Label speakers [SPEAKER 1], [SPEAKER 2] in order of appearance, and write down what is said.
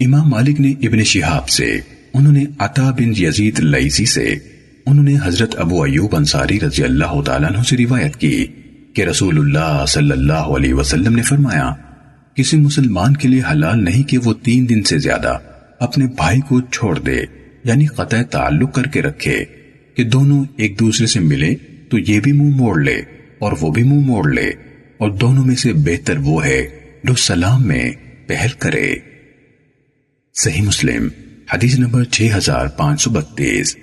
[SPEAKER 1] امام مالک نے ابن شہاب سے، انہوں نے عطا بن یزید لیسی سے، انہوں نے حضرت ابو ایوب انصاری رضی اللہ تعالیٰ عنہ سے روایت کی کہ رسول اللہ صلی اللہ علیہ وسلم نے فرمایا، کسی مسلمان کے لیے حلال نہیں کہ وہ تین دن سے زیادہ اپنے بھائی کو چھوڑ دے یعنی قطع تعلق کر کے رکھے کہ دونوں ایک دوسرے سے ملے تو یہ بھی منہ موڑ لے اور وہ بھی منہ موڑ لے اور دونوں میں سے بہتر وہ ہے جو سلام میں پہل کرے۔ صحیح مسلم حدیث نمبر 6532